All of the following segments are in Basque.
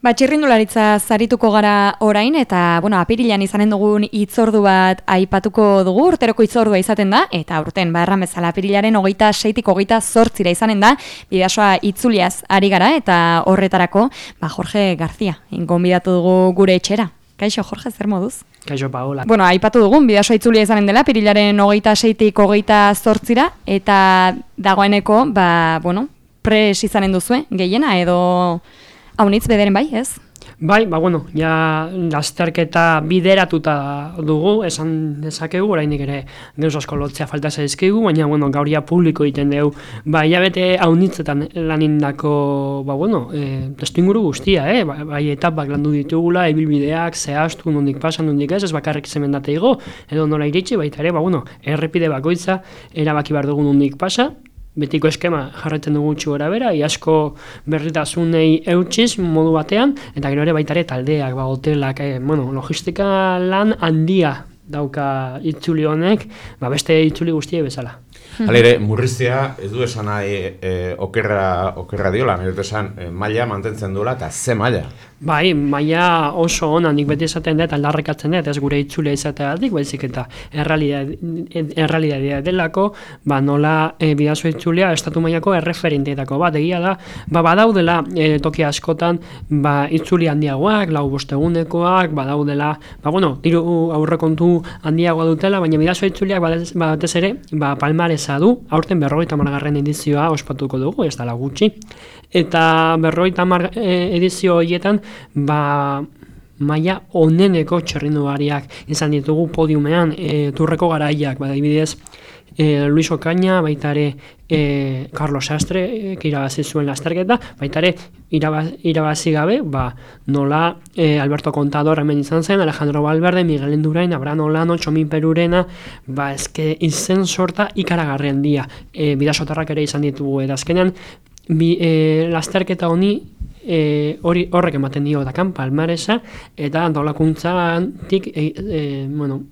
Ba, txirrindularitza zarituko gara orain, eta, bueno, apirilan izanen dugun itzordu bat aipatuko dugu, urteroko itzordua izaten da, eta urten, ba, erramezala, apirilaren hogeita seitik hogeita zortzira izanen da, bidasoa itzuliaz ari gara, eta horretarako, ba, Jorge Garzia, ingonbidatu dugu gure etxera. Kaixo, Jorge, zer moduz? Kaixo, Paola. Bueno, aipatu dugun, bidasoa itzulia izanen dela, apirilaren hogeita seitik hogeita zortzira, eta dagoeneko, ba, bueno, pres izanen duzue, gehiena, edo haunitz bederen bai, ez? Bai, ba, bueno, ja lasterketa bideratuta dugu, esan dezakegu, orainik ere geus asko lotzea falta zaizkigu, baina, bueno, gauria publiko egiten dugu, ba, bete haunitzetan lanindako, ba, bueno, e, testu inguru guztia, eh? Ba, bai, etapak landu ditugula, ebilbideak, zehaztu, nondik pasan, nondik ez, ez bakarrik zemendate edo nola iritsi, baita ere, ba, bueno, errepide bakoitza, erabaki behar dugu nondik pasa, betiko eskema jarretzen dugu txu gora bera, iasko berritasunei eutxiz modu batean, eta gero ere baitare taldeak, ba, hotelak, eh, bueno, logistika lan handia dauka itzuli honek, ba, beste itzuli guztie bezala. Halere, murriztea, ez du esan nahi e, okerra, okerra diola, nire esan, e, maila mantentzen duela, eta ze maila? Bai, maila oso ona nik beti esaten dut, aldarrekatzen dut, ez gure itzulea izatea dik, baizik eta errealidadea delako, ba, nola e, bidazo itzulea estatu mailako erreferenteetako bat, egia da, ba, badaudela e, toki askotan, ba, itzuli handiagoak, lau bostegunekoak, badaudela, ba, bueno, diru aurrekontu handiagoa dutela, baina bidazo itzuleak batez ere, ba, palmareza du, aurten berrogeita margarren edizioa ospatuko dugu, ez dala gutxi, eta berrogeita mar e, edizio horietan, ba, maia oneneko txerrinduariak izan ditugu podiumean e, turreko garaiak, bada ibidez, e, Luis Ocaña, baita ere e, Carlos Sastre, e, irabazi zuen lasterketa, baita ere irabazi gabe, ba, nola e, Alberto Contador hemen izan zen, Alejandro Valverde, Miguel Endurain, Abraham Olano, Txomin Perurena, ba, ezke izen sorta ikaragarren dia, e, bidasotarrak ere izan ditugu, eta azkenean, bi, e, lasterketa honi e, hori horrek ematen dio dakan palmaresa eta antolakuntzatik e, e, bueno,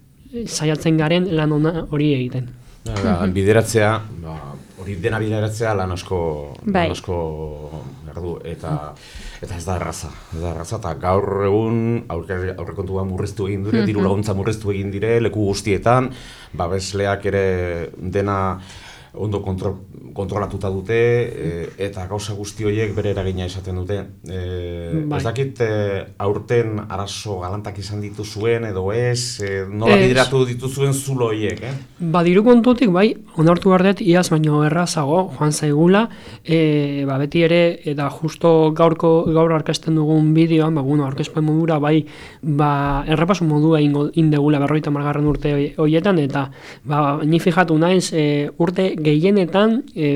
saiatzen garen lan ona hori egiten. Da, bideratzea, ba, hori dena bideratzea lan asko, bai. lan asko erdu, eta eta ez da erraza, ez da erraza, eta gaur egun aurrekontua murriztu egin dire, diru laguntza murriztu egin dire, leku guztietan, babesleak ere dena ondo kontrol, kontrolatuta dute e, eta gauza guzti horiek bere eragina izaten dute. E, bai. Ez dakit e, aurten arazo galantak izan dituzuen edo ez, e, nola ez. bideratu dituzuen zulo horiek, eh? Badiru kontutik, bai, onartu behar iaz baino errazago, joan zaigula, e, ba, beti ere, eta justo gaurko, gaur arkasten dugun bideoan, ba, bueno, arkezpen modura, bai, ba, errepasu modua indegula berroita margarren urte horietan, eta, ba, ni fijatu naiz, e, urte gehienetan e,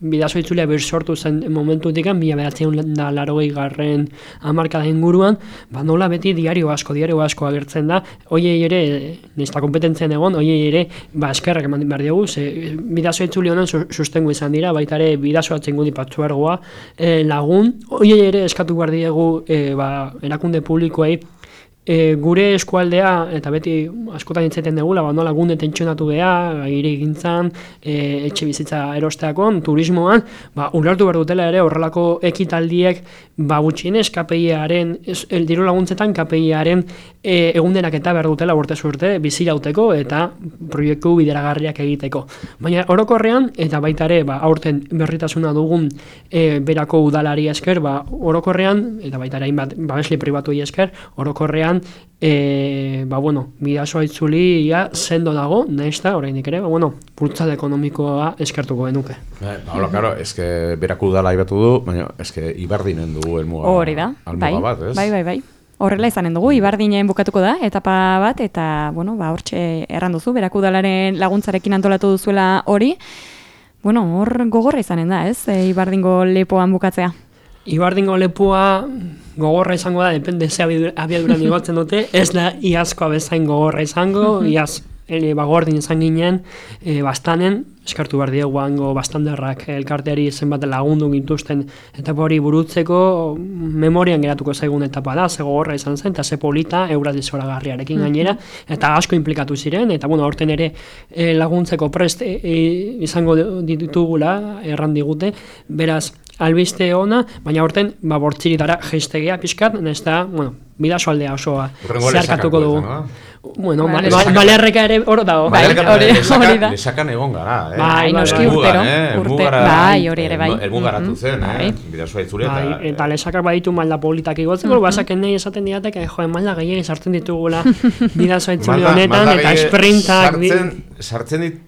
bidazo itzulea bir sortu zen momentutik mila behatzen da larogei garren amarkada inguruan, ba nola beti diario asko, diario asko agertzen da, oiei ere, nista kompetentzen egon, oiei ere, ba eskerrak eman behar dugu, ze bidazo itzuli honen sustengu izan dira, baita ere bidazo atzen gudi patzu ergoa, e, lagun, oiei ere eskatu behar diegu, e, ba, erakunde publikoei, E, gure eskualdea, eta beti askotan itzeten degula, ba, nola gunde tentsionatu beha, gire egintzan, e, etxe bizitza erosteakon, turismoan, ba, ulertu behar dutela ere horrelako ekitaldiek, ba, gutxinez, KPIaren, el diru laguntzetan KPIaren e, egundenak eta behar dutela urte urte bizirauteko eta proiektu bideragarriak egiteko. Baina orokorrean, eta baita ere, ba, aurten berritasuna dugun e, berako udalari esker, ba, orokorrean, eta baita ere, hainbat, babesli pribatu esker, orokorrean, e, ba, bueno, bidazoa itzuli ja, sendo dago, nahizta, oraindik ere, ba, bueno, bultzade ekonomikoa eskertuko genuke. Ba, hola, claro, eske beraku dala ibatu du, baina eske ibardinen dugu elmuga. Hori da, bai, bat, ez? bai, bai, bai. Horrela izanen dugu, ibardinen bukatuko da, etapa bat, eta, bueno, ba, hortxe erranduzu, beraku dalaren laguntzarekin antolatu duzuela hori, Bueno, hor gogorra izanen da, ez? E, ibardingo lepoan bukatzea. Ibardingo lepoa gogorra izango da, depende ze abiaduran igotzen dute, ez da iazkoa bezain gogorra izango, iaz ele bagordin izan ginen, e, bastanen, eskartu behar diegu hango bastanderrak elkarteari zenbat lagundu gintuzten etapa hori burutzeko. Memorian geratuko zaigun etapa da, ze gogorra izan zen, eta ze polita euradizora garriarekin gainera, eta asko implikatu ziren, eta bueno, orten ere e, laguntzeko prest e, e, izango ditugula, erran digute, beraz, albiste ona, baina horten, ba, bortziri dara geiztegia pixkat, ez da, bueno, bidaso aldea osoa zeharkatuko dugu. Bueno, Ba, ba, lesak- ba, balerreka ere hor dago. Bai, hori- da. Lesakan egon gara, eh? Bai, noski urtero, eh? urte- Elmugara- bai, hori ere bai. Elmugaratu zen, eh? bai. Bidasoa itzule Bai, eta... eta lesakak baditu malda politak igotzeko, basaken nahi esaten diatek, joe, malda gehiagin sartzen ditugula bidazoa itzuli Malda- honetan, eta esprintak, Sartzen, sartzen dit,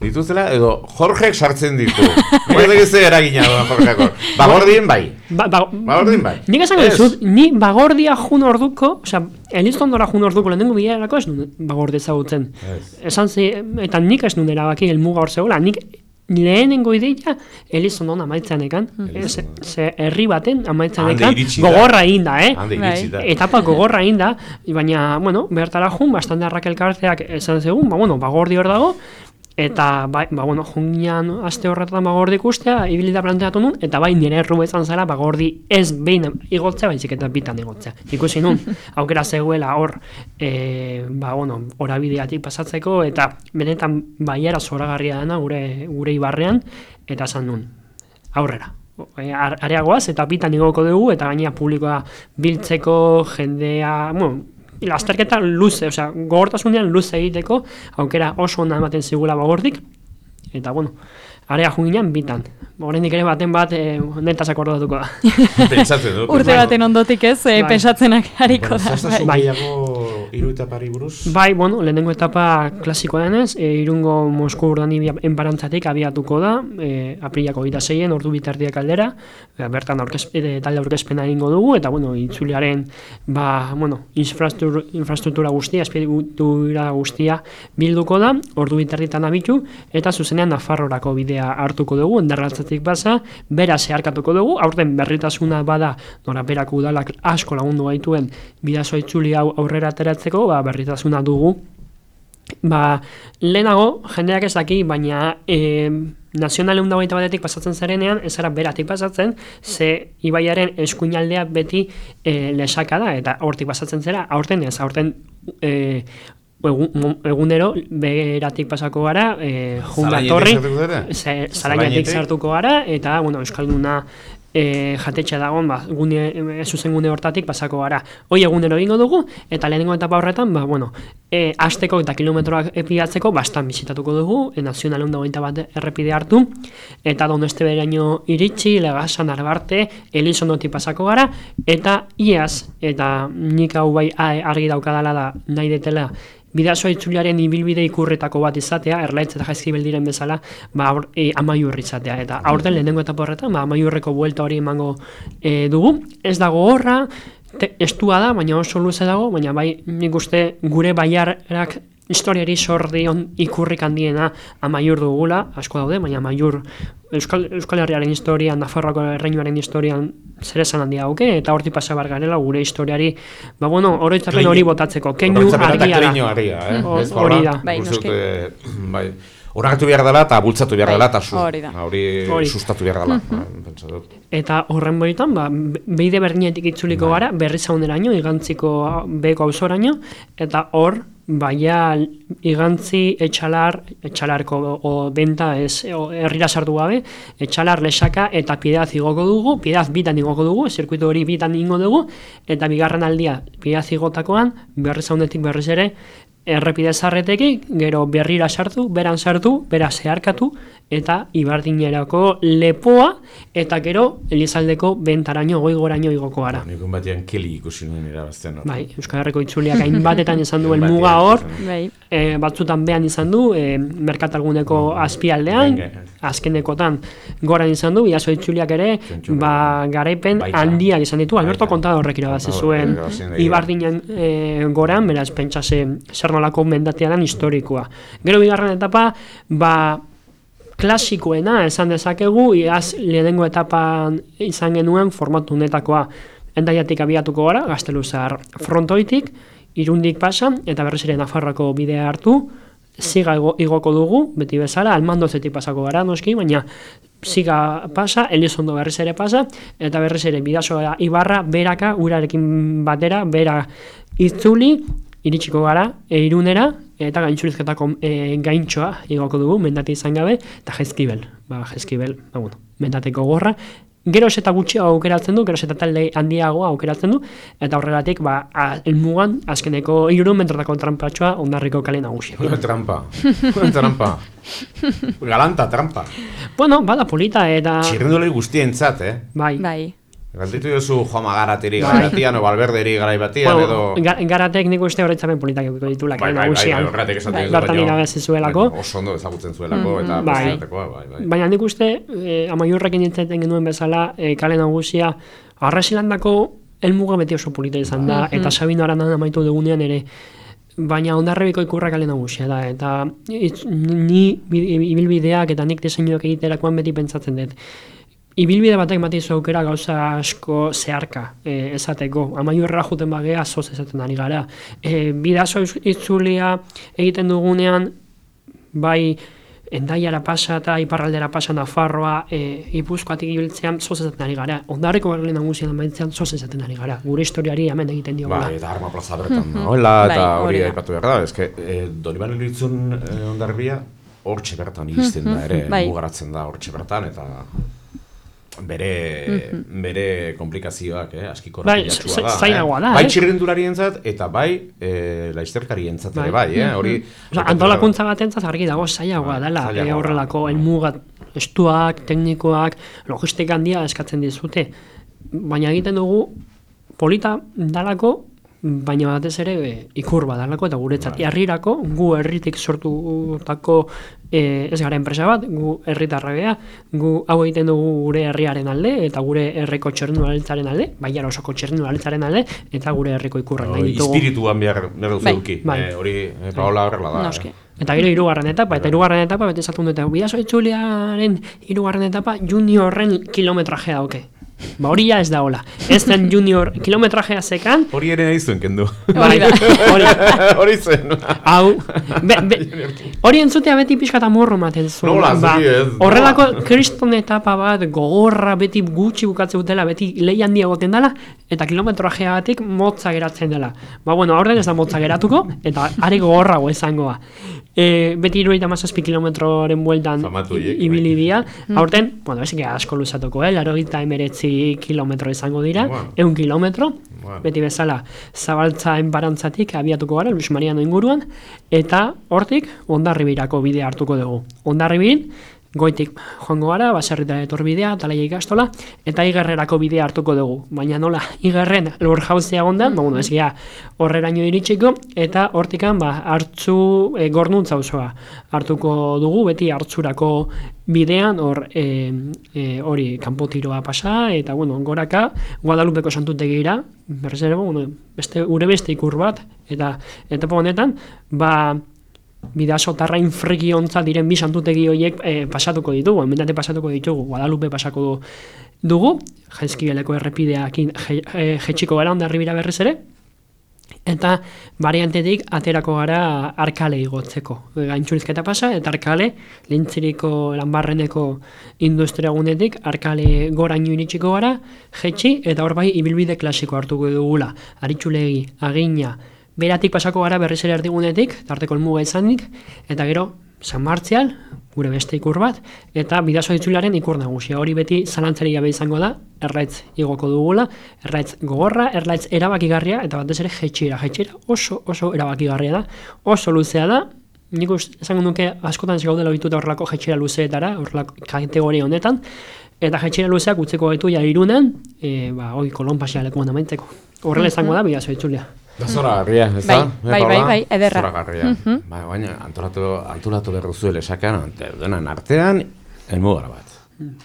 dituzela, edo Jorgek sartzen ditu. Nik ez ze eragina doa Jorgeko. Bagordien bai. Ba, ba, Bagordin bai. Nik esango Ez. dizut, ni bagordia jun orduko, osea, eliztondora jun orduko lehenengo bilerako ez nuen bagorde ezagutzen. Ez. Esan zi, eta nik ez nuen erabaki helmuga hor zegoela, nik lehenengo ideia elizondon amaitzen ekan, ez, ze herri baten amaitzen ekan, gogorra egin da, eh? Bai. Etapa gogorra egin da, baina, bueno, bertara jun, bastante elkarteak esan zegun, ba, bueno, bagordi hor dago, eta, bai, ba, bueno, jungian aste horretan bagordi ikustea, ibilita planteatu nun, eta bai, nire erru izan zara, bagordi ez behin igotzea, baizik eta bitan igotzea. Ikusi nun, aukera zegoela hor, e, ba, bueno, orabideatik pasatzeko, eta benetan baiara zoragarria dena gure, gure ibarrean, eta esan nun, aurrera. E, ar- areagoaz eta bitan igoko dugu eta gainera publikoa biltzeko jendea, bueno, lasterketa luze, osea, gogortasunean luze egiteko aukera oso ona ematen zigula bagordik eta bueno, area junginan bitan. Oraindik ere baten bat eh, netaz akordatuko da. Pentsatzen dut. Urte baten ondotik ez, eh, Bai. pensatzenak hariko Bueno, da. bai. gehiago hiru etapari buruz? Bai, bueno, lehenengo etapa klasikoa denez, e, irungo Mosku urdani enbarantzatik abiatuko da, e, aprilako gita zeien, ordu bitardiak aldera, e, bertan aurkez, e, talde aurkezpena egingo dugu, eta, bueno, itzuliaren, ba, bueno, infrastruktura, infrastruktura guztia, espiritura guztia bilduko da, ordu bitarditan abitu, eta zuzenean Nafarrorako bidea hartuko dugu, endarratzatik basa, bera zeharkatuko dugu, aurten berritasuna bada, nora berako udalak asko lagundu gaituen bidazo itzuli hau aurrera ateratzeko, ba, berritasuna dugu. Ba, lehenago, jendeak ez daki, baina e, nazional egun batetik pasatzen zarenean, ez zara beratik pasatzen, ze ibaiaren eskuinaldea beti e, lesaka da, eta hortik pasatzen zera, aurten ez, aurten e, egun, egunero beratik pasako gara, e, jun Zalainetik datorri, sartuko Zalainetik? gara, eta, bueno, Euskalduna e, jatetxe dagoen, ba, gune, e, zuzen gune hortatik pasako gara. Hoi egunero egingo dugu, eta lehenengo etapa horretan, ba, bueno, e, asteko eta kilometroak epidatzeko bastan bizitatuko dugu, e, nazional hon dagoita bat errepide hartu, eta doneste beraino iritsi, legasan arbarte, elizondotik pasako gara, eta iaz, eta nik hau bai argi daukadala da nahi detela, bidazoa itzuliaren ibilbide ikurretako bat izatea, erlaitz eta jaizkibel diren bezala, ba, aur, e, amaiurri izatea. Eta aurten lehenengo etapa horretan, ba, amaiurreko buelta hori emango e, dugu. Ez dago horra, te, estua da, baina oso luze dago, baina bai nik uste gure baiarak historiari sordion ikurrik handiena amaiur dugula, asko daude, baina amaiur Euskal, Euskal Herriaren historian, Nafarroako erreinuaren historian zer esan handia dauke, eta hortik pasa bar garela gure historiari, ba bueno, oroitzapen hori botatzeko, keinu eta argia da. kleinu argia, eh? Ez, hori da. Bai, noski. bai, Horagatu behar dela eta bultzatu behar Bai, dela eta su, hori sustatu behar dela. dut. Eta horren boritan, ba, be- beide berdinetik itzuliko gara, berri zauneraino, igantziko beko auzoraino, eta hor, baia igantzi etxalar, etxalarko o, benta ez, o, herrira sartu gabe, etxalar lesaka eta piedaz igoko dugu, piedaz bitan igoko dugu, zirkuitu hori bitan ingo dugu, eta bigarren aldia piedaz igotakoan, berri zaunetik berriz ere, errepide zarretekin, gero berrira sartu, beran sartu, bera zeharkatu, eta ibardinerako lepoa, eta gero Elizaldeko bentaraino goigoraino igoko gara. Nik un batean keli ikusi nuen irabazten hor. Bai, Euskal Herriko itzuliak hainbatetan izan duen muga hor. Bai. e, batzutan behan izan du, e, merkatalguneko azpialdean, azkenekotan goran izan du, biazo itzuliak ere, ba, garaipen Baita. handiak izan ditu, Alberto Baita. Contadorrek irabazi zuen. Ibardinen e, goran, beraz pentsa ze zer nolako mendatia den historikoa. Gero bigarren etapa, ba, klasikoena esan dezakegu, iaz lehenengo etapan izan genuen formatu honetakoa endaiatik abiatuko gara, gazteluzar frontoitik, irundik pasa, eta berriz ere Nafarroako bidea hartu, ziga igo- igoko dugu, beti bezala, almandozetik pasako gara, noski, baina ziga pasa, Elizondo berriz ere pasa, eta berriz ere bidasoa ibarra, beraka, urarekin batera, bera itzuli, iritsiko gara, e, irunera, eta gaintxurizketako e, gaintxoa igoko dugu, mendati izan gabe, eta jaizkibel. ba, jeskibel, ba, bueno, mendateko gorra, geroz eta gutxi aukeratzen du, geroz eta talde handiagoa aukeratzen du, eta horregatik, ba, a- elmugan, azkeneko hiru metrotako trampatxoa ondarriko kale nagusia. trampa. trampa. Galanta, trampa. bueno, bada polita, eta... Txirrindulei guztientzat, eh? Bai. Bai. Galditu duzu Joma Garateri Bai. garai batian, o Valverderi garai batian, edo... Bueno, ga, garatek nik uste horretzapen politak edukiko ditula, Bai, bai, bai, bai, horregatik esaten Bai. Bertan irabazi zuelako. Oso ondo ezagutzen zuelako, eta Bai. presidentekoa, bai, bai. Baina nik uste, eh, amaiurrekin nintzen genuen bezala, eh, kale nagusia, arrasilandako elmuga beti oso polita izan da, eta Sabino Aranan amaitu dugunean ere, baina ondarrebiko ikurra kale nagusia da, eta ni bi- ibilbideak eta nik diseinuak egiterakoan beti pentsatzen dut. Ibilbide batek bati zu aukera gauza asko zeharka e, esateko. Amaiurra juten bagea zoz esaten ari gara. E, bidazo iz- itzulia egiten dugunean, bai endaiara pasa eta iparraldera pasa Nafarroa, e, Ipuzkoatik ibiltzean zoz esaten ari gara. Ondarriko berlen nagusian amaitzean zoz esaten ari gara. Gure historiari hemen egiten diogula. Bai, eta arma plaza bertan Bai, eta hori aipatu behar da, eske, e, Doniban Elitzun e, ondarbia, hortxe bertan iristen da ere, bai. mugaratzen da hortxe bertan, eta bere, bere komplikazioak, eh, aski Bai, korrapilatxua za- da. zailagoa da, Bai eh? txirrindularientzat eta bai e, laizterkarientzat ere bai, eh, hori... Osa, antolakuntza batentzat argi dago zailagoa Bai, dela, e, horrelako helmugat estuak, teknikoak, logistika handia eskatzen dizute. Baina egiten dugu polita dalako, baina batez ere e, ikur badalako eta guretzat Bai. herrirako gu herritik sortutako e, ez gara enpresa bat, gu herritarra gea, gu hau egiten dugu gure herriaren alde eta gure herriko txernularitzaren alde, baiara osoko txernularitzaren alde eta gure herriko ikurrak nahi ditugu. Espirituan behar, behar duzu Bai. eduki, Bai. eh, hori eh, Paola horrela da. Noski. eh. Eta gero hirugarren etapa, eta hirugarren etapa bete esatu dute, bidazo itzuliaren hirugarren etapa juniorren kilometrajea dauke. Ba hori ja ez da hola. Ez zen junior kilometrajea sekan, Hori ere nahi zuen kendu. Da. hori, hori zen. hau, hori entzutea beti pixka eta morro maten zuen. Nola, ba, ez, horrelako kriston etapa bat, gogorra, beti gutxi bukatze dutela, beti lehi handia goten dela, eta kilometrajeagatik motza geratzen dela. Ba, bueno, aurten ez da motza geratuko, eta are gogorrago izangoa. E, beti iruita mazazpi kilometroren bueltan ibili bai. dira. Aurten, bueno, ez asko luzatuko, eh? Laro emeretzi kilometro izango dira, Bueno. eun kilometro, Bueno. beti bezala zabaltza enbarantzatik abiatuko gara, Luis Mariano inguruan, eta hortik ondarribirako bidea hartuko dugu. Ondarribin, goitik joango gara, baserrita etorbidea, talaia ikastola, eta igerrerako bidea hartuko dugu. Baina nola, igerren lur jauzia gondan, ba, bueno, ez gea horreraino iritsiko, eta hortikan, ba, hartzu e, gornuntza osoa hartuko dugu, beti hartzurako bidean, hor, e, e, hori, kanpotiroa pasa, eta, bueno, goraka, Guadalupeko santutegira, berriz ere, bueno, beste, ure beste ikur bat, eta etapa honetan, ba, bidasotarrain friki ontza diren bi santutegi horiek eh, pasatuko ditugu, emendate pasatuko ditugu, Guadalupe pasako du, dugu, jaizkibeleko errepideakin je- eh, jetxiko gara ondarribira berriz ere, eta variantetik aterako gara arkale igotzeko. Gaintxurizketa pasa, eta arkale, lintziriko lanbarreneko industria gunetik, arkale goraino iritsiko gara, jetxi, eta hor bai ibilbide klasiko hartuko dugula. Aritxulegi, agina, beratik pasako gara berriz ere erdigunetik, tarteko elmuga izanik, eta gero, San Martzial, gure beste ikur bat, eta bidazo itzularen ikur nagusia. Hori beti zalantzari gabe izango da, erraitz igoko dugula, erraitz gogorra, erraitz erabakigarria, eta batez ere jetxira. Jetxira oso, oso erabakigarria da, oso luzea da, nik esango nuke askotan ez gaudela ohituta horrelako jetxira luzeetara, horrelako kategoria honetan, eta jetxira luzeak utzeko gaitu ja irunen, e, ba, oi, kolon pasia lekuan amaitzeko. Horrela izango da, bidazo itzulia. Da zora garria, ez da? Bai, bai, bai, bai, ederra. Zora garria. Bai, baina antolatu, antolatu behar duzu lesakean, denan artean, elmugara bat.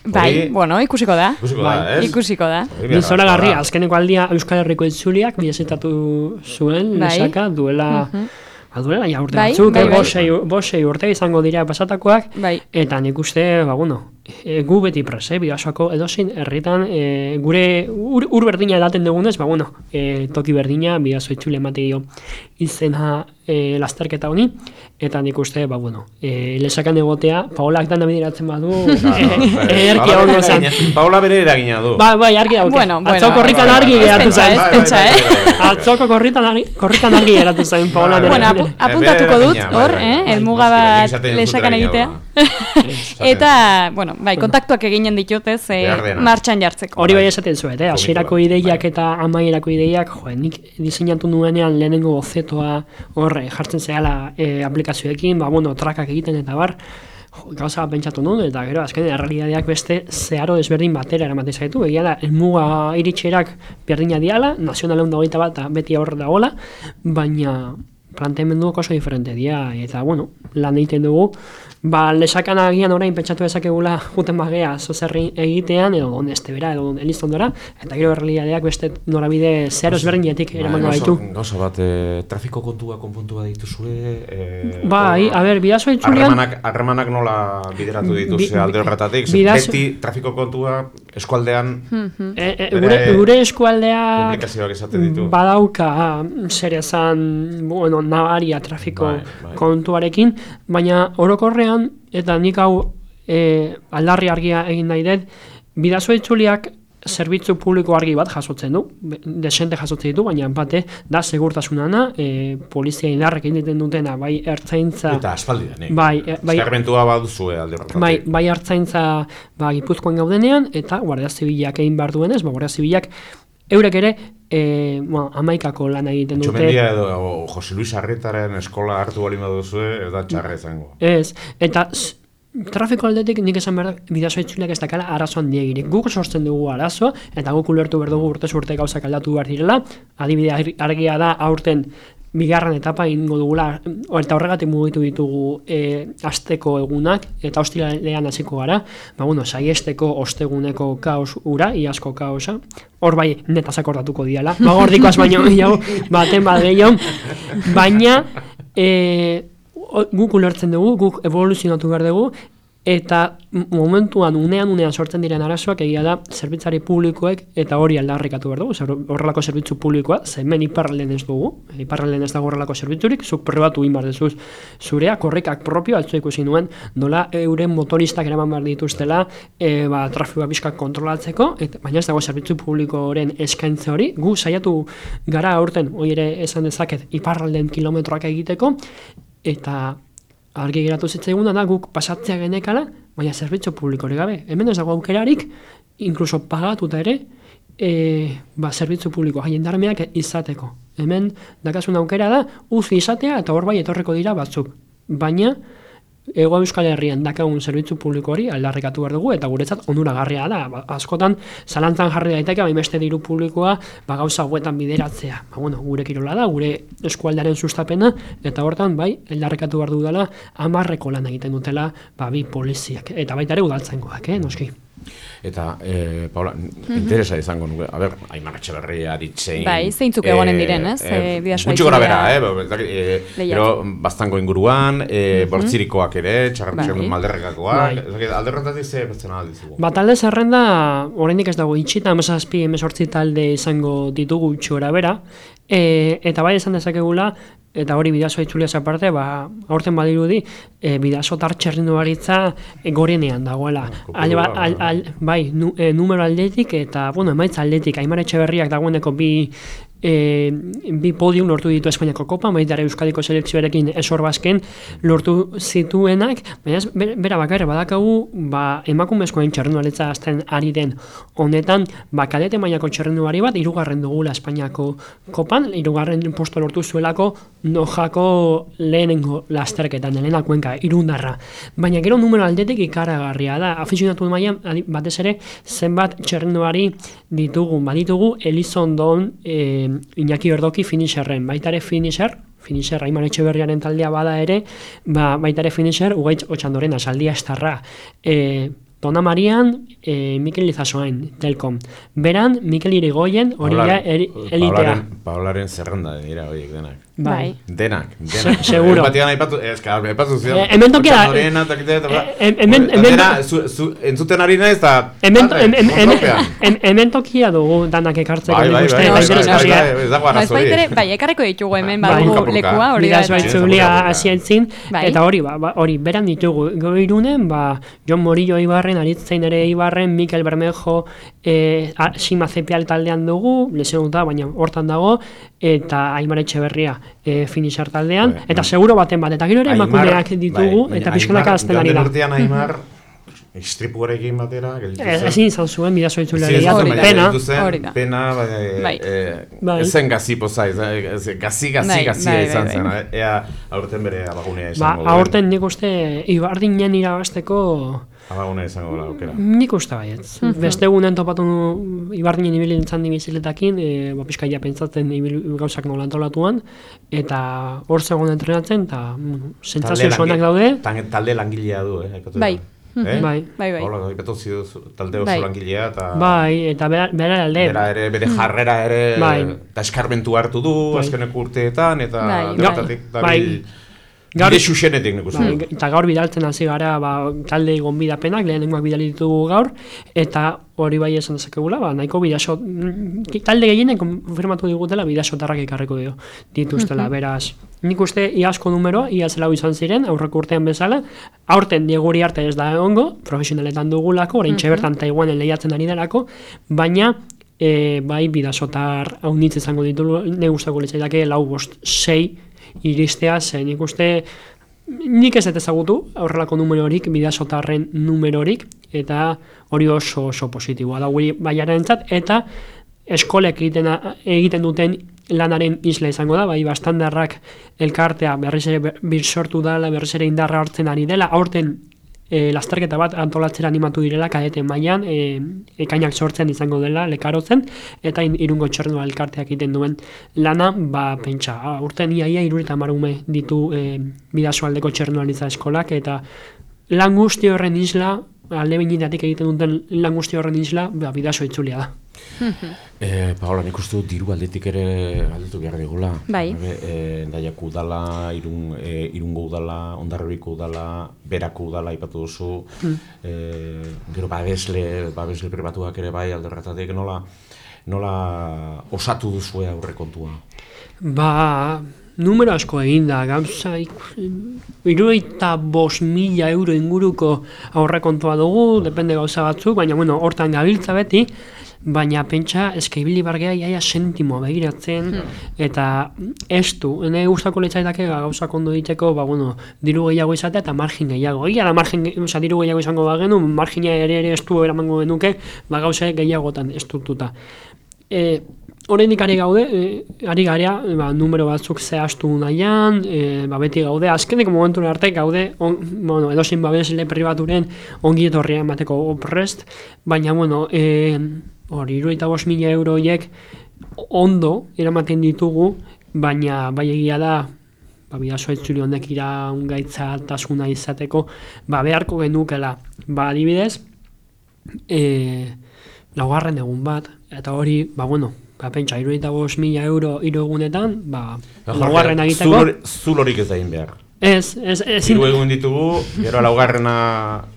Bai, Hori- bueno, ikusiko da. Ikusiko da, Bai. ez? Ikusiko da. Gizora da, garria, da. azkeneko aldia Euskal Herriko itzuliak bidezetatu zuen, Bai. lesaka, duela, ba, duela, ja urte Bai, batzuk, bai, eh, bai. bosei, bosei urte izango dira pasatakoak, Bai. eta nik uste, ba, bueno, e, gu beti prese, bidasoako edozein herritan, e, gure ur, ur berdina edaten dugunez, ba, bueno, e, toki berdina, bidaso itxule emategio izena e, lasterketa honi, eta nik uste, ba, bueno, e, lesakan egotea, paolak dana bideratzen badu, e, erki bere zen. eragina- Paola bere eragina du. Ba, bai, argi dauke. Bueno, bueno, Atzo korrikan bai, argi bai, geratu Bai, bai, pentsa, bai, eh? bai, bai. Atzoko korrikan argi, korrikan argi geratu zen Paola Bai, nere. Bueno, apu, Bai, apuntatuko bai, dut, bai, hor, bai, eh, bai, elmuga bat lesakan egitea. Eta, bueno, bai, kontaktuak eginen ditut, ez, e, dena. martxan jartzeko. Hori bai esaten zuet, eh? hasierako Bai. ideiak eta amaierako ideiak, jo, nik diseinatu nuenean lehenengo bozetoa horre jartzen zehala e, aplikazioekin, ba, bueno, trakak egiten eta bar, jo, gauza bat pentsatu nuen, eta gero, azken errealitateak beste zeharo desberdin batera eramaten zaitu, egia da, elmuga iritxerak berdina diala, nazionaleun dagoita bat, eta beti aurre dagoela, baina planteamenduak oso diferente dira, eta, bueno, lan egiten dugu, ba, lesakan agian orain pentsatu dezakegula juten bagea zozerri egitean, edo doneste bera, edo eliztondora, eta gero errealitateak beste norabide zeharo ezberdinetik Bai, gaitu. gauza- bat, e, trafiko kontua konpuntua dituzue... E, Bai, a ber, bidazo itzulian, Harremanak, nola bideratu Bi- dituzue bi- alde horretatik, bidazo- beti trafiko kontua eskualdean e, e, bere gure, gure esaten ditu. badauka zer esan, bueno, nabaria trafiko Bai, bai. kontuarekin, baina orokorrean, eta nik hau e, aldarri argia egin nahi dut, bidazo itzuliak zerbitzu publiko argi bat jasotzen du, desente jasotzen ditu, baina bate da segurtasunana, e, polizia indarrek egiten dutena, bai ertzaintza, Eta aspaldi da, nik. bai, e, bai, baduzue alde horretatik. Bai, bai hartzaintza ba, gipuzkoan gaudenean, eta Guardia Zibilak egin behar duenez, ba, Guardia Zibilak eurek ere e, bueno, amaikako lan egiten dute. Txomendia edo o, Jose Luis Arretaren eskola hartu bali baduzue, eta txarra izango. Ez, eta trafiko aldetik nik esan behar bidazo itzuliak ez dakala arazo handiegirik. Guk sortzen dugu arazoa, eta guk ulertu behar dugu urte urte gauzak aldatu behar direla, adibide argi- argia da aurten bigarren etapa ingo dugula, eta horregatik mugitu ditugu e, asteko egunak, eta hostilalean hasiko gara, ba, bueno, saiesteko osteguneko kaos ura, iazko kaosa, hor bai netaz akordatuko diala, ba, gordikoaz baino gehiago, baten bat gehiago, baina, e, guk ulertzen dugu, guk evoluzionatu behar dugu, eta momentuan, unean, unean sortzen diren arazoak egia da zerbitzari publikoek eta hori aldarrikatu behar dugu, horrelako zerbitzu publikoa, zemen iparralden ez dugu, iparralden ez dago horrelako zerbitzurik, zuk probatu inbar dezuz zurea, korrikak propio, altzu ikusi nuen, nola euren motoristak eraman behar dituztela, e, ba, trafikoa bizkak kontrolatzeko, et, baina ez dago zerbitzu publikoren eskaintza hori, gu saiatu gara aurten, hori ere esan dezaket, iparralden kilometroak egiteko, eta argi geratu zitzaiguna da guk pasatzea genekala, baina zerbitzu publikorik gabe. Hemen ez dago aukerarik, inkluso pagatuta ere, e, ba, zerbitzu publikoa, jendarmeak izateko. Hemen dakasun aukera da, uzi izatea eta hor bai etorreko dira batzuk. Baina, Ego Euskal Herrian dakagun zerbitzu publiko hori aldarrikatu behar dugu eta guretzat onuragarria da. Ba, askotan zalantzan jarri daiteke baimeste diru publikoa ba, gauza hauetan bideratzea. Ba, bueno, gure kirola da, gure eskualdearen sustapena eta hortan bai aldarrikatu behar dudala amarreko lan egiten dutela ba, bi poliziak eta baita ere udaltzaingoak, eh, noski. Eta, e, Paula, interesa izango nuke, a ber, Aimar Etxeberria ditzein... Bai, zeintzuk egonen diren, ez? E, bidasoa Gutxi gora bera, eh? ba, e, lehiatu. Gero, baztango inguruan, e, bortzirikoak ere, txarratxen Bai. malderrekakoak, Bai. ez dakit, alde horretatik ze betzen aldizugu. Ba, talde zerrenda, oraindik ez dago itxita, emezazpi, emezortzi talde izango ditugu txora bera, e, eta bai esan dezakegula, eta hori bidazo itzuliaz aparte, ba, aurten badirudi, e, bidazo tartxerrindu baritza e, gorenean dagoela. ba- al, al, bai, nu, e, numero aldetik eta, bueno, emaitza aldetik, Aimar Etxeberriak dagoeneko bi e, bi podium lortu ditu Espainiako Kopa, baita ere Euskadiko selekzioarekin esor bazken lortu zituenak, baina bera bakarra badakagu ba, emakumezkoen txerrendualetza azten ari den honetan, ba, kadete mailako txerrenduari bat, irugarren dugula Espainiako Kopan, irugarren posto lortu zuelako nojako lehenengo lasterketan, Elena Cuenca, irundarra. Baina gero numero aldetik ikaragarria da, afizionatu mailan batez ere zenbat txerrenduari ditugu, baditugu Elizondon e, Iñaki Ordoki finisherren, baita ere finisher, finisher Aiman Etxeberriaren taldea bada ere, ba, baita ere finisher Ugaitz Otxandoren asaldia estarra. E, Dona Marian, e, Mikel Lizasoain, Telkom. Beran, Mikel Irigoyen, hori ja eri- elitea. Paularen, Paularen zerrenda dira horiek denak. Bai. Denak, denak. seguro. Batian aipatu, ez, ka, aipatu zion. Eh, hemen tokia da, Otxandorena, eta kite, eta bla. eh, hemen- Eta hemen- dena, zu, zu, entzuten ari naiz, eta... Hemen, Ate, hemen, hemen, motorpean. hemen, hemen tokia dugu danak ekartzeko Bai, bai, nik uste, bai, bai, bai, bai, bai, bai, bai, ez dago Ba, ez arazorik. baitere, bai, ekarreko ditugu hemen, Bai. badugu Purka, purka. lekua, hori da. Bidazoa eta- itzulia Purka, purka. hasientzin, Bai. eta hori, ba, ba, hori, beran ditugu, gero irunen, ba, Jon Morillo Ibarren, Aritzein ere Ibarren, Mikel Bermejo, e, a, Sima Zepial taldean dugu, lesionuta, baina hortan dago, eta Aimar Etxeberria e, finisher taldean, Bai, eta bai. seguro baten bat, eta gero ere emakumeak ditugu, bai, eta baina pixkanak Aimar, azten ari da. Aimar, istripuarekin batera, gelditu Ez- zen. Ezin izan zuen bidazo izan, baina pena. zen. Pena, bai, Bai. eh, Bai. ez zen gazi poza, ez, ez, gazi, gazi, Bai, bai, izan bai, zen, bai. eh? ea aurten bere abagunea Ba, izango aurten nik uste Ibardinen irabazteko Abagunea izango da aukera. nik uste baietz. Beste egunen topatu nu Ibardinen ibili nintzen biziletakin, e, ba, pixka ja pentsatzen ibil, gauzak nola antolatuan, eta hor zegoen entrenatzen, eta bueno, sentsazio langi- daude, tan- Talde langilea du, eh? Bai. da. Eh? Bai. Bai, bai. Hola, aipatu zidu talde oso Bai. langilea, eta... bai, eta bera, bera alde, Bera ere, bere jarrera ere, Bai. eta eskarmentu hartu du, Bai. azkeneko urteetan, eta Bai, denetatik bai. Gaur- xuxenetik nik uste. Dut. eta gaur bidaltzen hasi gara ba, talde gonbidapenak, lehenengoak bidali ditugu gaur, eta hori bai esan dezakegula, ba, nahiko bidaso, mm, talde gehienek konfirmatu digutela bidasotarrak ekarriko dio dituztela, beraz. Nik uste iazko numero, iaz lau izan ziren, aurreko urtean bezala, aurten dieguri arte ez da egongo, profesionaletan dugulako, orain bertan Taiwanen lehiatzen ari delako, baina e, bai bidasotar haunitz izango ditu, ne gustako litzaidake lau bost, sei iristea, zen. Nik uste nik ez ezagutu aurrelako numerorik, bidasotarren numerorik, eta hori oso oso positiboa da guri baiarentzat eta eskolek egiten, egiten duten lanaren isla izango da, bai bastandarrak elkartea berriz ere bir sortu dela, berriz ere indarra hartzen ari dela, aurten e, lasterketa bat antolatzera animatu direla kadete mailan e, ekainak sortzen izango dela lekarotzen eta in, irungo txernua elkarteak egiten duen lana ba pentsa urten iaia irureta marume ditu e, bidasoaldeko txernualitza eskolak eta lan guzti horren isla alde behinetatik egiten duten lan guzti horren isla ba, bidaso itzulia da Eh, Paola, nik uste dut diru aldetik ere aldetu behar digula. Bai. Habe, eh, Endaiako udala, irun, eh, irungo udala, ondarribiko udala, berako udala ipatu duzu, eh, gero babesle, babesle pribatuak ere bai alderratatik, nola, nola osatu duzue aurrekontua? Ba, numero asko egin da, gauza, iruita bos mila euro inguruko aurrekontua dugu, depende gauza batzuk, baina bueno, hortan gabiltza beti, baina pentsa eske ibili bargea iaia sentimoa begiratzen eta ez du, ene gustako litzaidake gauzak ondo egiteko, ba bueno, diru gehiago izatea eta margin gehiago. Egia da margin, osea, diru gehiago izango bagenu, margina ere ere estu eramango genuke, ba gauza gehiagotan estututa. E, Horrendik ari gaude, e, ari garea, e, ba, numero batzuk zehaztu nahian, e, ba, beti gaude, azkeneko momentu arte gaude, on, bueno, edozein babesle pribaturen ongi etorria emateko prest, baina, bueno, e, hori, iruita bost mila euro horiek ondo eramaten ditugu, baina bai egia da, ba, bidazo itzuli honek iraungaitza tasuna izateko, ba, beharko genukela, ba, adibidez, e, laugarren egun bat, eta hori, ba, bueno, ba, pentsa, iruita bost mila euro hiru egunetan, ba, laugarren egiteko, Zulor- Zulorik ez da egin behar. ez, ez, ezin, Hiru egun ditugu, gero laugarrena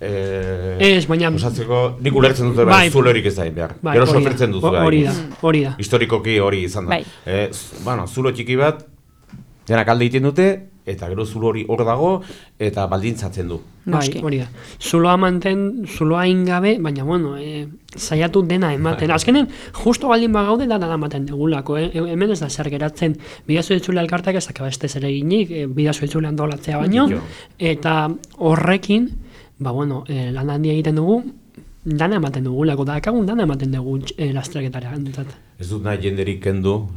eh, Ez, baina- osatzeko, nik ulertzen dute Bai. zulorik ez da egin behar. bai, gero sofritzen duzu. hori da, hori da. historikoki hori izan da. Bai. Eh, bueno, zulo txiki bat, denak alde egiten dute, eta gero zulo hori hor dago, eta baldintzatzen du. Bai, hori da. Zuloa manten, zuloa ingabe, baina bueno, e, saiatu dena ematen. Bai. Azkenen, justo baldin bagaude da dana ematen degulako, eh? E- hemen ez da zer geratzen. Bidazo itzule elkartak ez dakaba beste zer eginik, e, bidazo itzule antolatzea baino, Jo. eta horrekin, ba bueno, e, lan handia egiten dugu, dana ematen dugulako, da akagun dana ematen dugu e, lastraketara. Ez dut nahi jenderik kendu,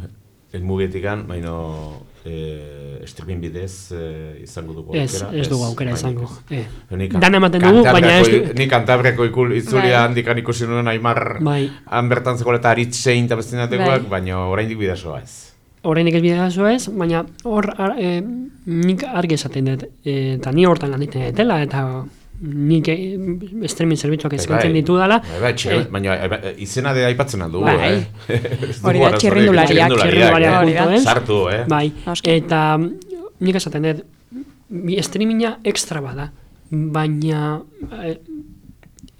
elmugetikan, baino eh, streaming bidez eh, izango dugu Ez, ez dugu aukera izango. ez. E. Nik Dana ematen dugu, baina ez du... Nik kantabriako ikul itzulia Bai. handikan ikusi nuen Aimar Bai. han bertan zegoela eta aritzein eta bestinatekoak, Bai. baina oraindik bidasoa ez. Horreinik ez bidazo ez, baina hor ar, e, nik argi esaten dut, e, eta ni hortan lan dutela, eta nik e, streaming zerbitzuak eskaintzen ditu dala, Bai, bai, txer- eh, baina eh, izena de aipatzen aldugu, Bai. eh? Hori da, txirrindulariak. txirrindulariak da. puntu, ez? Sartu, eh? Bai, eta nik esaten dut, streaminga ekstra bada, baina e,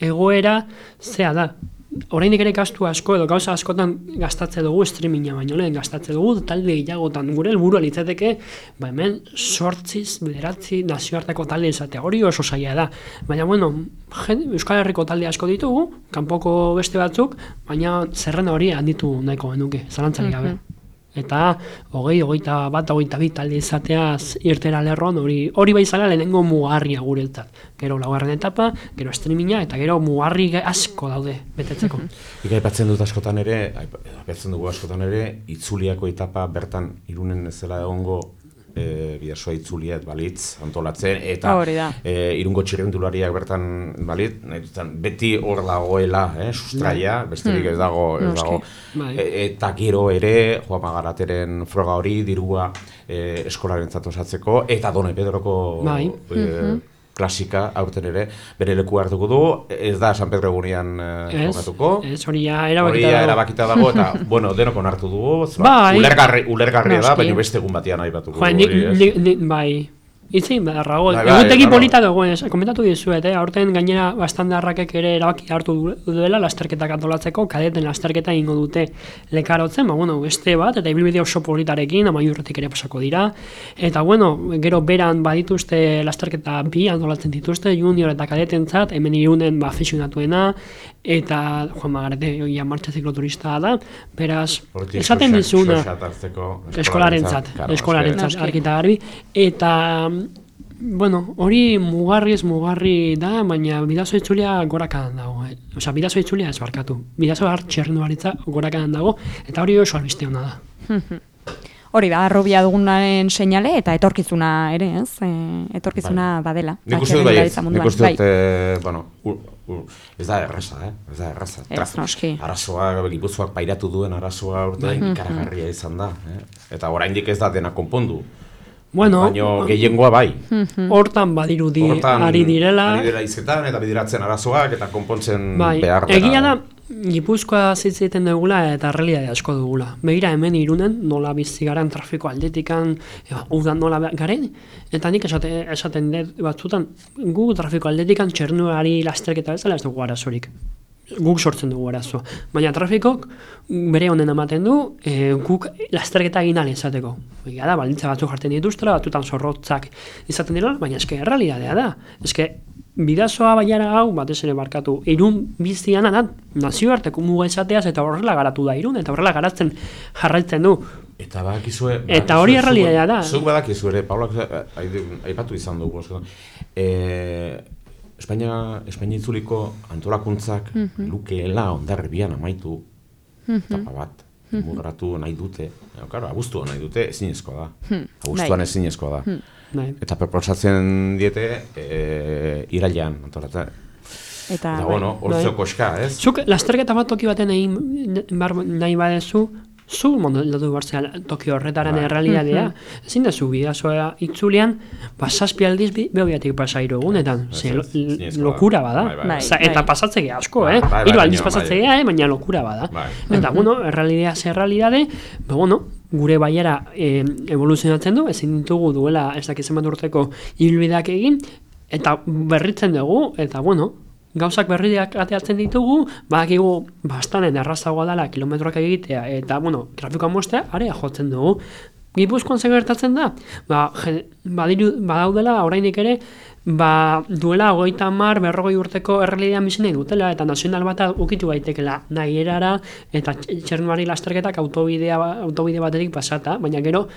egoera zea da. Oraindik ere gastu asko edo gauza askotan gastatze dugu streaminga baino lehen gastatze dugu talde gehiagotan. Gure helburua litzateke ba hemen sortziz bederatzi nazioarteko talde izatea. Hori oso zaila da. Baina bueno jen, Euskal Herriko talde asko ditugu kanpoko beste batzuk baina zerrenda hori handitu nahiko genuke zalantzarik gabe Eta hogei, hogeita bat, hogeita bi talde izateaz irtera lerroan, hori hori bai zala lehenengo mugarria guretzat. Gero laugarren etapa, gero streaminga, eta gero mugarri asko daude betetzeko. Ika aipatzen dut askotan ere, aipa- aipatzen dugu askotan ere, itzuliako etapa bertan irunen ez dela egongo e, bidasoa itzuliet balitz antolatzen, eta e, irungo txirrendulariak bertan balit, nahi dutan, beti hor dagoela, eh, sustraia, besterik ez dago, ez dago. Bai. E, eta gero ere, Juan Magarateren froga hori, dirua e, eskolaren osatzeko, eta Done Pedroko Bai. e, klasika aurten ere, bere leku hartuko du, ez da San Pedro egunean Ez, jokatuko. ez hori ja erabakita dago. erabakita dago eta bueno, denok onartu dugu, ba, Bai. ulergarri, ulergarria da, baina beste egun batean aipatuko dugu nik, nik, bai, Itzein beharra, Bai, bai, egutegi claro. polita dugu, komentatu dizuet, eh? aurten gainera bastandarrakek ere erabaki hartu du- duela lasterketak antolatzeko, kadeten lasterketa ingo dute lekarotzen, ba, bueno, beste bat, eta ibilbide oso politarekin, amaiurretik ere pasako dira, eta bueno, gero beran badituzte lasterketa bi antolatzen dituzte, junior eta kadetentzat, hemen irunen ba, aficionatuena, eta Juan Magarete ja martxa zikloturista da, beraz, Hortik esaten dizuna, eskolarentzat, eskolarentzat Noski. argi eta garbi eta bueno, hori mugarri ez mugarri da, baina bidazo itzulia gorakadan dago. Eh? Osea, bidazo itzulia ez barkatu. Bidazo har txerrenduaritza gorakadan dago, eta hori oso albiste hona da. Hori da, arrobia dugunaren seinale eta etorkizuna ere, ez? E, etorkizuna badela. Nik ba, uste dut bai, txirrindularitza nik uste dut, Bai. eh, bueno, u, u, ez da erraza, eh? Ez da erraza. Ez, Traf- noski. Arazoa, Gipuzkoak pairatu duen arazoa urte ikaragarria izan da. Eh? Eta oraindik ez da dena konpondu. Bueno, Baina gehiengoa bai. hortan badirudi Hortan, ari direla. Ari dira izketan eta bidiratzen arazoak eta konpontzen Bai, behar dela. egia da, Gipuzkoa zitziten dugula eta realidade asko dugula. Begira hemen irunen, nola bizi garen trafiko aldetikan, eba, udan nola garen, eta nik esate, esaten dut batzutan, gu trafiko aldetikan txernuari lasterketa bezala ez dugu arazorik. Guk sortzen dugu arazoa. Baina trafikok bere honen ematen du, e, guk lasterketa egin ahal izateko. Egia da, baldintza batzuk jartzen dituztela, batzutan zorrotzak izaten dira, baina eske errealitatea da. Eske bidazoa baiara hau, batez ere markatu, irun bizian da, nazioarteko muga izateaz eta horrela garatu da irun, eta horrela garatzen jarraitzen du. Eta badakizue... Eta hori errealitatea da. Zuk badakizu ere, Paulak eh, ai- aipatu izan dugu. E, Espainia, Espainia itzuliko antolakuntzak lukeela ondarribian amaitu etapa bat. Mugratu nahi dute. E, claro, abuztuan nahi dute, ezinezkoa da. Abuztuan bai. ezinezkoa da. Bai. Eta proposatzen diete e, irailean antolatzen. Eta, Eta, bai. bueno, hortzio koska, ez? Zuk lasterketa bat toki baten egin nahi badezu, zu modelatu barzea toki horretaren Bai. errealitatea, ezin da zu bidazoa itzulean, ba, zazpi aldiz bi- behobiatik pasairu egunetan, Ez, ze lokura bada. Bai, bai, bai. Za- eta pasatzege asko, Bai. eh? Bai, bai, Hiru aldiz baina, pasatzege, eh? baina lokura bada. Bai. Eta, bueno, errealidea ze errealidade, ba, bueno, gure baiara e, evoluzionatzen du, ezin ditugu duela ez dakiz zenbat urteko ibilbideak egin, eta berritzen dugu, eta bueno, gauzak berriak ateatzen ditugu, badakigu bastanen errazagoa dela kilometroak egitea, eta bueno, trafikoa mostea, area jotzen dugu. Gipuzkoan gertatzen da? Ba, badiru, badaudela oraindik ere, ba, duela hogeita hamar berrogei urteko errealidean bizi nahi dutela, eta nazional bat ukitu baitekela nahi erara, eta tx- txernuari lasterketak autobidea, autobide baterik pasata, baina gero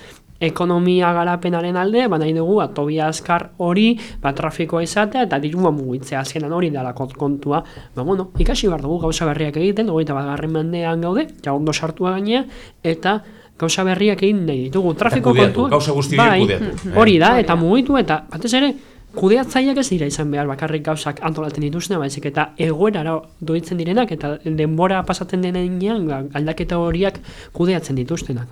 ekonomia garapenaren alde, ba nahi dugu autobia azkar hori, ba trafikoa izatea eta dirua mugitzea azkenan hori dela kont- kontua. Ba bueno, ikasi behar dugu gauza berriak egiten, hogeita bat garren mendean gaude, ja ondo sartua gainea, eta gauza berriak egin nahi ditugu. Trafiko gauza guzti horiek bai, kudeatu, hori da, eta da. mugitu, eta batez ere, kudeatzaileak ez dira izan behar bakarrik gauzak antolatzen dituzten, baizik eta egoerara doitzen direnak eta denbora pasatzen denean ba, aldaketa horiak kudeatzen dituztenak.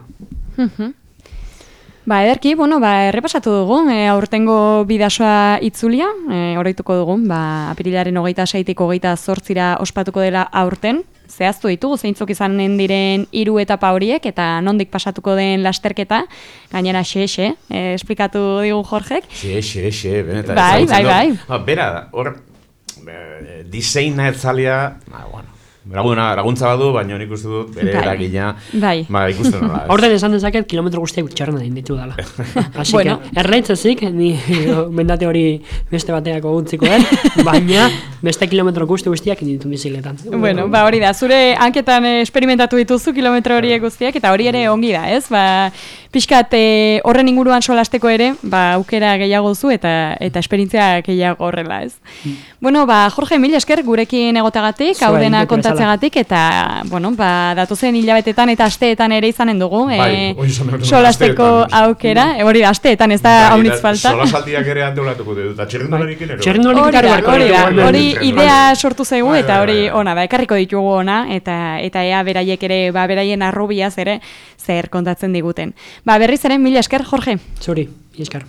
Ba, ederki, bueno, ba, errepasatu dugu, e, aurtengo bidasoa itzulia, e, oroituko dugu, ba, apirilaren hogeita seitik hogeita zortzira ospatuko dela aurten, zehaztu ditugu, zeintzuk izanen diren hiru etapa horiek, eta nondik pasatuko den lasterketa, gainera xe-xe, e, esplikatu digu Jorgek. Xe, xe, xe, benetan. Bai, bai, bai. Ba, bera, hor, eh, diseina etzalea, ba, bueno, Laguna, laguntza badu, baina nik uste dut bere Bai. eragina, Bai. ba, ikusten nola. ez. Orden esan dezaket kilometro guztiak txarren egin ditu dala. Así Bueno. que, erlaitzezik, ni mendate hori beste bateako utziko den, baina beste kilometro guzti guztiak egin ditu bizikletan. Bueno, ba hori da, zure hanketan eh, esperimentatu dituzu kilometro horiek guztiak, eta hori ere ongi da, ez? Ba, pixkat eh, horren inguruan solasteko ere, ba, aukera gehiago zu eta eta esperientzia gehiago horrela, ez? Bueno, ba, Jorge, mil esker gurekin egotagatik, hau dena beti bezala. kontatzeagatik, eta, bueno, ba, datozen hilabetetan eta asteetan ere izanen dugu, Bai, eh, solasteko asteetan. aukera, e, hori da, asteetan ez da Bai, haunitz eta falta. Solasaldiak ere antolatuko dut, eta txirrindularekin ere. Hori da, bai. idea sortu zaigu Bai, eta bai, hori bai. ona da, ekarriko ditugu ona eta eta ea beraiek ere, ba beraien arrobiaz ere zer kontatzen diguten. Ba berriz ere mila esker Jorge. Zuri, esker.